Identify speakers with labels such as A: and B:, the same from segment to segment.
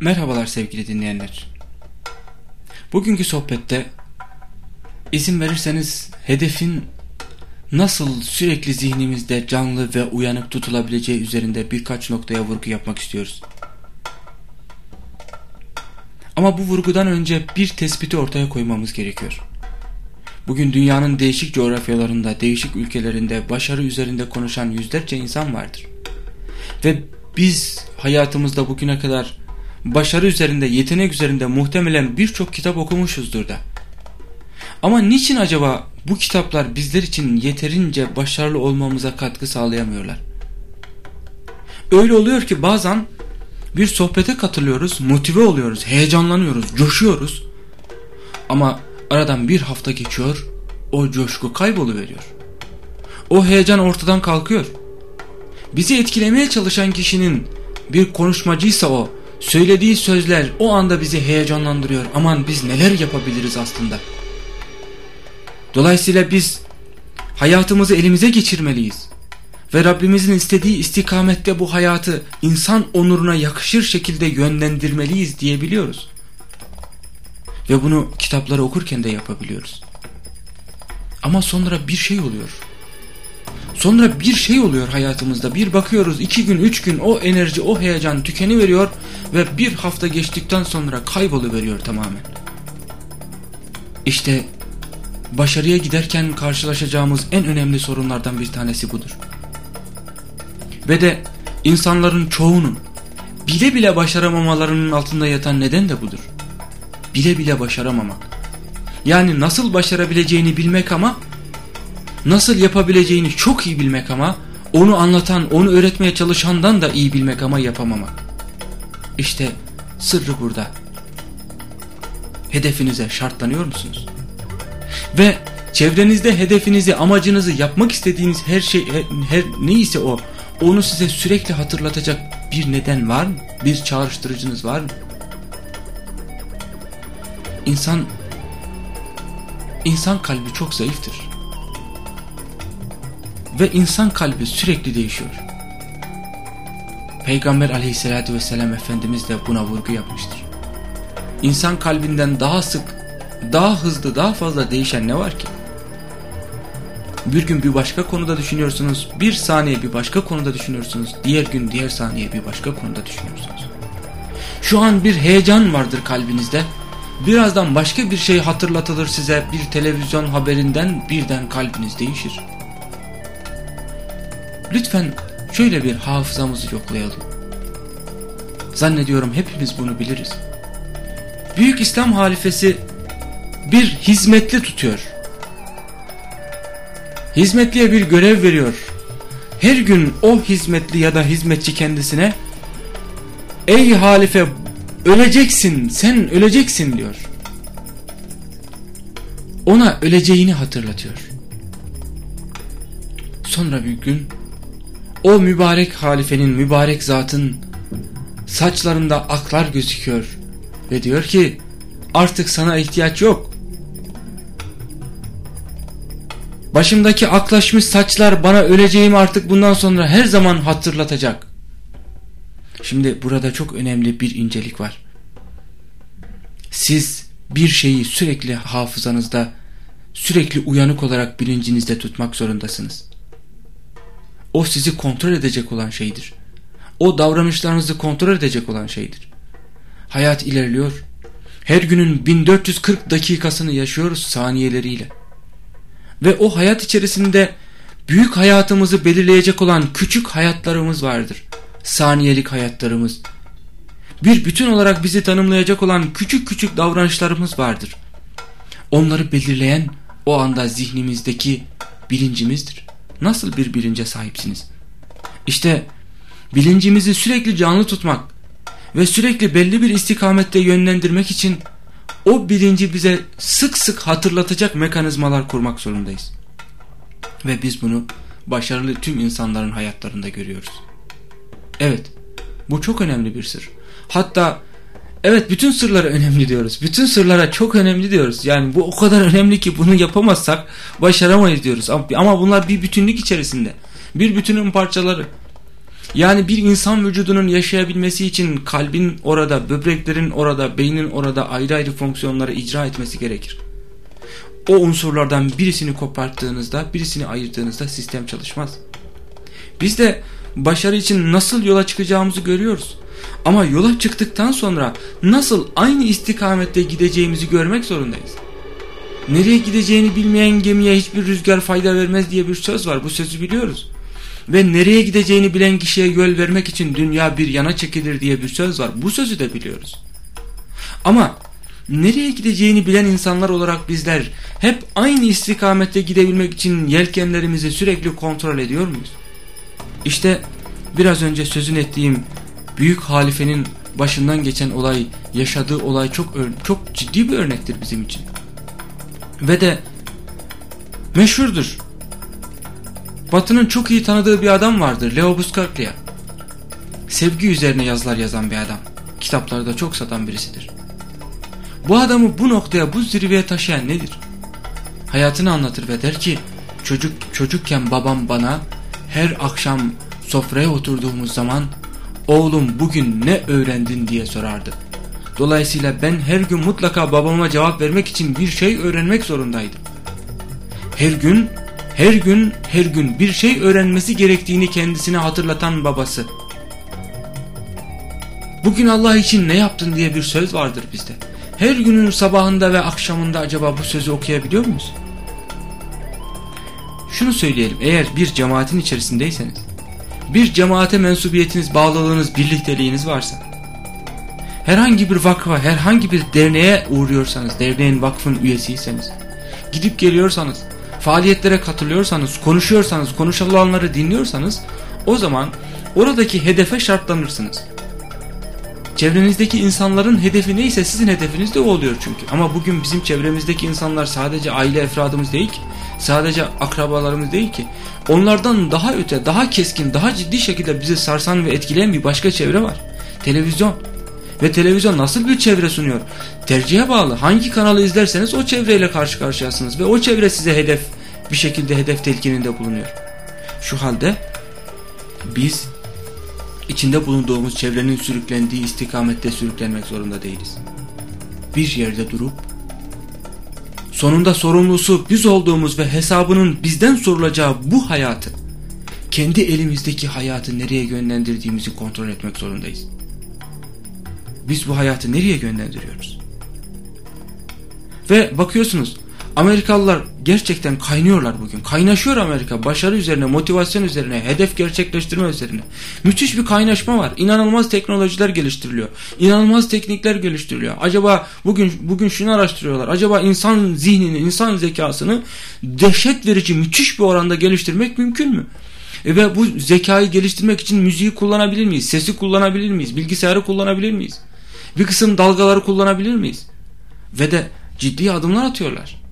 A: Merhabalar sevgili dinleyenler. Bugünkü sohbette izin verirseniz hedefin nasıl sürekli zihnimizde canlı ve uyanık tutulabileceği üzerinde birkaç noktaya vurgu yapmak istiyoruz. Ama bu vurgudan önce bir tespiti ortaya koymamız gerekiyor. Bugün dünyanın değişik coğrafyalarında, değişik ülkelerinde başarı üzerinde konuşan yüzlerce insan vardır. Ve biz hayatımızda bugüne kadar başarı üzerinde, yetenek üzerinde muhtemelen birçok kitap okumuşuzdur da. Ama niçin acaba bu kitaplar bizler için yeterince başarılı olmamıza katkı sağlayamıyorlar? Öyle oluyor ki bazen bir sohbete katılıyoruz, motive oluyoruz, heyecanlanıyoruz, coşuyoruz. Ama aradan bir hafta geçiyor, o coşku kayboluveriyor. O heyecan ortadan kalkıyor. Bizi etkilemeye çalışan kişinin bir konuşmacıysa o, söylediği sözler o anda bizi heyecanlandırıyor. Aman biz neler yapabiliriz aslında. Dolayısıyla biz hayatımızı elimize geçirmeliyiz. Ve Rabbimizin istediği istikamette bu hayatı insan onuruna yakışır şekilde yönlendirmeliyiz diyebiliyoruz. Ve bunu kitapları okurken de yapabiliyoruz. Ama sonra bir şey oluyor. Sonra bir şey oluyor hayatımızda. Bir bakıyoruz iki gün üç gün o enerji o heyecan tükeni veriyor ve bir hafta geçtikten sonra kayboluveriyor tamamen. İşte başarıya giderken karşılaşacağımız en önemli sorunlardan bir tanesi budur. Ve de insanların çoğunun bile bile başaramamalarının altında yatan neden de budur. Bile bile başaramamak. Yani nasıl başarabileceğini bilmek ama nasıl yapabileceğini çok iyi bilmek ama onu anlatan, onu öğretmeye çalışandan da iyi bilmek ama yapamamak. İşte sırrı burada. Hedefinize şartlanıyor musunuz? Ve çevrenizde hedefinizi, amacınızı, yapmak istediğiniz her şey, her, her neyse o, onu size sürekli hatırlatacak bir neden var mı? Bir çağrıştırıcınız var mı? İnsan, insan kalbi çok zayıftır. Ve insan kalbi sürekli değişiyor. Peygamber aleyhissalatü vesselam Efendimiz de buna vurgu yapmıştır. İnsan kalbinden daha sık, daha hızlı, daha fazla değişen ne var ki? Bir gün bir başka konuda düşünüyorsunuz, bir saniye bir başka konuda düşünüyorsunuz, diğer gün diğer saniye bir başka konuda düşünüyorsunuz. Şu an bir heyecan vardır kalbinizde, birazdan başka bir şey hatırlatılır size bir televizyon haberinden birden kalbiniz değişir. Lütfen şöyle bir hafızamızı yoklayalım. Zannediyorum hepimiz bunu biliriz. Büyük İslam halifesi bir hizmetli tutuyor. Hizmetliye bir görev veriyor. Her gün o hizmetli ya da hizmetçi kendisine Ey halife öleceksin sen öleceksin diyor. Ona öleceğini hatırlatıyor. Sonra bir gün o mübarek halifenin mübarek zatın saçlarında aklar gözüküyor ve diyor ki artık sana ihtiyaç yok. Başımdaki aklaşmış saçlar bana öleceğimi artık bundan sonra her zaman hatırlatacak. Şimdi burada çok önemli bir incelik var. Siz bir şeyi sürekli hafızanızda, sürekli uyanık olarak bilincinizde tutmak zorundasınız. O sizi kontrol edecek olan şeydir. O davranışlarınızı kontrol edecek olan şeydir. Hayat ilerliyor. Her günün 1440 dakikasını yaşıyoruz saniyeleriyle. Ve o hayat içerisinde büyük hayatımızı belirleyecek olan küçük hayatlarımız vardır. Saniyelik hayatlarımız. Bir bütün olarak bizi tanımlayacak olan küçük küçük davranışlarımız vardır. Onları belirleyen o anda zihnimizdeki bilincimizdir. Nasıl bir bilince sahipsiniz? İşte bilincimizi sürekli canlı tutmak ve sürekli belli bir istikamette yönlendirmek için o bilinci bize sık sık hatırlatacak mekanizmalar kurmak zorundayız. Ve biz bunu başarılı tüm insanların hayatlarında görüyoruz. Evet, bu çok önemli bir sır. Hatta evet bütün sırlara önemli diyoruz. Bütün sırlara çok önemli diyoruz. Yani bu o kadar önemli ki bunu yapamazsak başaramayız diyoruz. Ama bunlar bir bütünlük içerisinde. Bir bütünün parçaları. Yani bir insan vücudunun yaşayabilmesi için kalbin orada, böbreklerin orada, beynin orada ayrı ayrı fonksiyonları icra etmesi gerekir. O unsurlardan birisini koparttığınızda, birisini ayırdığınızda sistem çalışmaz. Biz de başarı için nasıl yola çıkacağımızı görüyoruz. Ama yola çıktıktan sonra nasıl aynı istikamette gideceğimizi görmek zorundayız. Nereye gideceğini bilmeyen gemiye hiçbir rüzgar fayda vermez diye bir söz var. Bu sözü biliyoruz. Ve nereye gideceğini bilen kişiye yol vermek için dünya bir yana çekilir diye bir söz var. Bu sözü de biliyoruz. Ama nereye gideceğini bilen insanlar olarak bizler hep aynı istikamette gidebilmek için yelkenlerimizi sürekli kontrol ediyor muyuz? İşte biraz önce sözün ettiğim büyük halifenin başından geçen olay, yaşadığı olay çok çok ciddi bir örnektir bizim için. Ve de meşhurdur. Batı'nın çok iyi tanıdığı bir adam vardır. Leo Buscaglia. Sevgi üzerine yazılar yazan bir adam. Kitapları da çok satan birisidir. Bu adamı bu noktaya, bu zirveye taşıyan nedir? Hayatını anlatır ve der ki, çocuk çocukken babam bana her akşam sofraya oturduğumuz zaman oğlum bugün ne öğrendin diye sorardı. Dolayısıyla ben her gün mutlaka babama cevap vermek için bir şey öğrenmek zorundaydım. Her gün, her gün, her gün bir şey öğrenmesi gerektiğini kendisine hatırlatan babası. Bugün Allah için ne yaptın diye bir söz vardır bizde. Her günün sabahında ve akşamında acaba bu sözü okuyabiliyor muyuz? Şunu söyleyelim eğer bir cemaatin içerisindeyseniz bir cemaate mensubiyetiniz, bağlılığınız, birlikteliğiniz varsa herhangi bir vakfa, herhangi bir derneğe uğruyorsanız, derneğin vakfın üyesiyseniz, gidip geliyorsanız, faaliyetlere katılıyorsanız, konuşuyorsanız, konuşulanları dinliyorsanız o zaman oradaki hedefe şartlanırsınız. Çevrenizdeki insanların hedefi neyse sizin hedefiniz de o oluyor çünkü. Ama bugün bizim çevremizdeki insanlar sadece aile efradımız değil ki, sadece akrabalarımız değil ki. Onlardan daha öte, daha keskin, daha ciddi şekilde bizi sarsan ve etkileyen bir başka çevre var. Televizyon. Ve televizyon nasıl bir çevre sunuyor? Tercihe bağlı. Hangi kanalı izlerseniz o çevreyle karşı karşıyasınız ve o çevre size hedef bir şekilde hedef telkininde bulunuyor. Şu halde biz içinde bulunduğumuz çevrenin sürüklendiği istikamette sürüklenmek zorunda değiliz. Bir yerde durup sonunda sorumlusu biz olduğumuz ve hesabının bizden sorulacağı bu hayatı kendi elimizdeki hayatı nereye yönlendirdiğimizi kontrol etmek zorundayız. Biz bu hayatı nereye yönlendiriyoruz? Ve bakıyorsunuz Amerikalılar gerçekten kaynıyorlar bugün. Kaynaşıyor Amerika. Başarı üzerine, motivasyon üzerine, hedef gerçekleştirme üzerine. Müthiş bir kaynaşma var. İnanılmaz teknolojiler geliştiriliyor. İnanılmaz teknikler geliştiriliyor. Acaba bugün bugün şunu araştırıyorlar. Acaba insan zihnini, insan zekasını dehşet verici müthiş bir oranda geliştirmek mümkün mü? E ve bu zekayı geliştirmek için müziği kullanabilir miyiz? Sesi kullanabilir miyiz? Bilgisayarı kullanabilir miyiz? Bir kısım dalgaları kullanabilir miyiz? Ve de ciddi adımlar atıyorlar.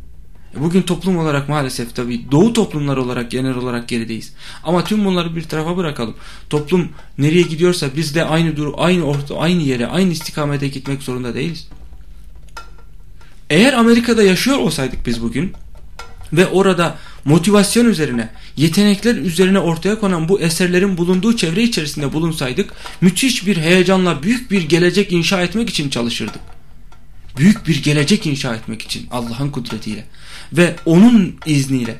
A: Bugün toplum olarak maalesef tabii doğu toplumları olarak genel olarak gerideyiz. Ama tüm bunları bir tarafa bırakalım. Toplum nereye gidiyorsa biz de aynı dur aynı orta aynı yere aynı istikamete gitmek zorunda değiliz. Eğer Amerika'da yaşıyor olsaydık biz bugün ve orada motivasyon üzerine, yetenekler üzerine ortaya konan bu eserlerin bulunduğu çevre içerisinde bulunsaydık müthiş bir heyecanla büyük bir gelecek inşa etmek için çalışırdık. Büyük bir gelecek inşa etmek için Allah'ın kudretiyle ve onun izniyle.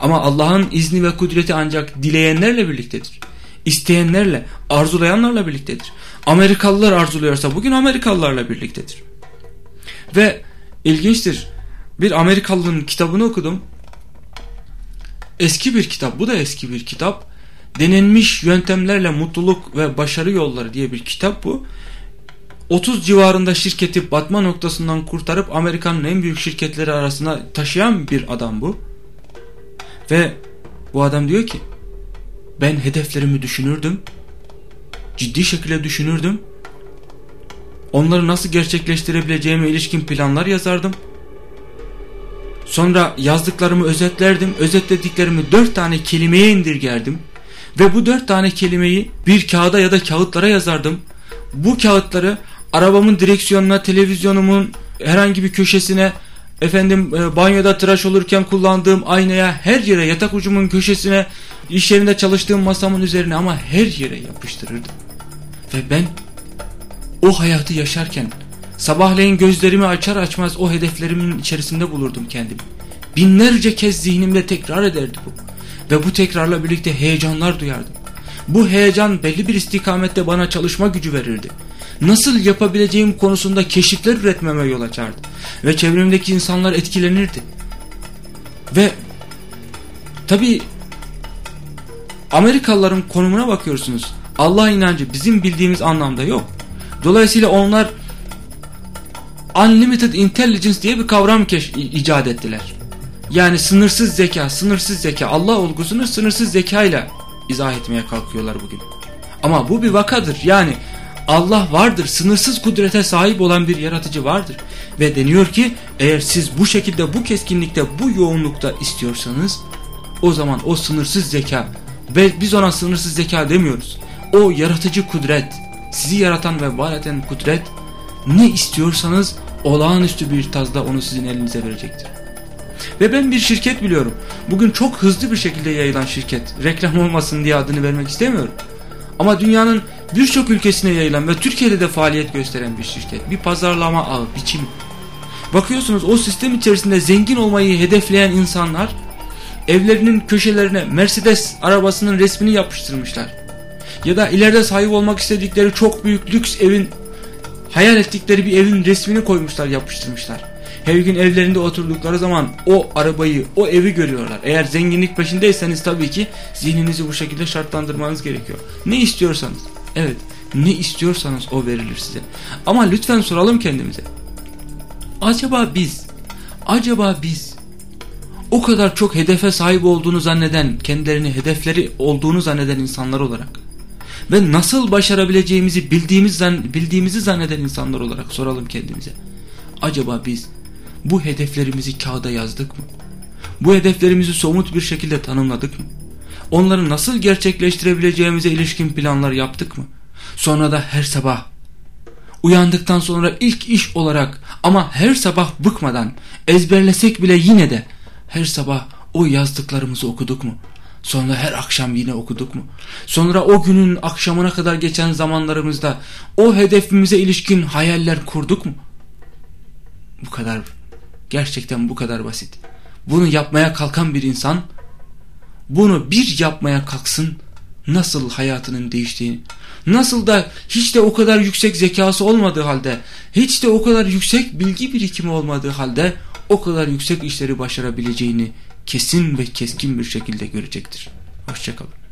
A: Ama Allah'ın izni ve kudreti ancak dileyenlerle birliktedir. İsteyenlerle, arzulayanlarla birliktedir. Amerikalılar arzuluyorsa bugün Amerikalılarla birliktedir. Ve ilginçtir. Bir Amerikalının kitabını okudum. Eski bir kitap. Bu da eski bir kitap. Denenmiş yöntemlerle mutluluk ve başarı yolları diye bir kitap bu. 30 civarında şirketi batma noktasından kurtarıp Amerika'nın en büyük şirketleri arasına taşıyan bir adam bu. Ve bu adam diyor ki ben hedeflerimi düşünürdüm. Ciddi şekilde düşünürdüm. Onları nasıl gerçekleştirebileceğime ilişkin planlar yazardım. Sonra yazdıklarımı özetlerdim. Özetlediklerimi dört tane kelimeye indirgerdim. Ve bu dört tane kelimeyi bir kağıda ya da kağıtlara yazardım. Bu kağıtları arabamın direksiyonuna, televizyonumun herhangi bir köşesine efendim e, banyoda tıraş olurken kullandığım aynaya, her yere, yatak ucumun köşesine, iş yerinde çalıştığım masamın üzerine ama her yere yapıştırırdım. Ve ben o hayatı yaşarken sabahleyin gözlerimi açar açmaz o hedeflerimin içerisinde bulurdum kendimi. Binlerce kez zihnimde tekrar ederdi bu. Ve bu tekrarla birlikte heyecanlar duyardım. Bu heyecan belli bir istikamette bana çalışma gücü verirdi. Nasıl yapabileceğim konusunda keşifler üretmeme yol açardı. Ve çevremdeki insanlar etkilenirdi. Ve tabi Amerikalıların konumuna bakıyorsunuz. Allah inancı bizim bildiğimiz anlamda yok. Dolayısıyla onlar Unlimited Intelligence diye bir kavram icat ettiler. Yani sınırsız zeka, sınırsız zeka, Allah olgusunu sınırsız zekayla izah etmeye kalkıyorlar bugün. Ama bu bir vakadır. Yani Allah vardır, sınırsız kudrete sahip olan bir yaratıcı vardır. Ve deniyor ki eğer siz bu şekilde, bu keskinlikte, bu yoğunlukta istiyorsanız o zaman o sınırsız zeka ve biz ona sınırsız zeka demiyoruz. O yaratıcı kudret, sizi yaratan ve var eden kudret ne istiyorsanız olağanüstü bir tazda onu sizin elinize verecektir. Ve ben bir şirket biliyorum. Bugün çok hızlı bir şekilde yayılan şirket. Reklam olmasın diye adını vermek istemiyorum. Ama dünyanın birçok ülkesine yayılan ve Türkiye'de de faaliyet gösteren bir şirket. Bir pazarlama ağı, biçim. Bakıyorsunuz o sistem içerisinde zengin olmayı hedefleyen insanlar evlerinin köşelerine Mercedes arabasının resmini yapıştırmışlar. Ya da ileride sahip olmak istedikleri çok büyük lüks evin hayal ettikleri bir evin resmini koymuşlar yapıştırmışlar. Her gün evlerinde oturdukları zaman o arabayı, o evi görüyorlar. Eğer zenginlik peşindeyseniz tabii ki zihninizi bu şekilde şartlandırmanız gerekiyor. Ne istiyorsanız, evet ne istiyorsanız o verilir size. Ama lütfen soralım kendimize. Acaba biz, acaba biz o kadar çok hedefe sahip olduğunu zanneden, kendilerini hedefleri olduğunu zanneden insanlar olarak ve nasıl başarabileceğimizi bildiğimiz bildiğimizi zanneden insanlar olarak soralım kendimize. Acaba biz bu hedeflerimizi kağıda yazdık mı? Bu hedeflerimizi somut bir şekilde tanımladık mı? Onları nasıl gerçekleştirebileceğimize ilişkin planlar yaptık mı? Sonra da her sabah uyandıktan sonra ilk iş olarak ama her sabah bıkmadan ezberlesek bile yine de her sabah o yazdıklarımızı okuduk mu? Sonra her akşam yine okuduk mu? Sonra o günün akşamına kadar geçen zamanlarımızda o hedefimize ilişkin hayaller kurduk mu? Bu kadar Gerçekten bu kadar basit. Bunu yapmaya kalkan bir insan bunu bir yapmaya kalksın nasıl hayatının değiştiğini nasıl da hiç de o kadar yüksek zekası olmadığı halde hiç de o kadar yüksek bilgi birikimi olmadığı halde o kadar yüksek işleri başarabileceğini kesin ve keskin bir şekilde görecektir. Hoşçakalın.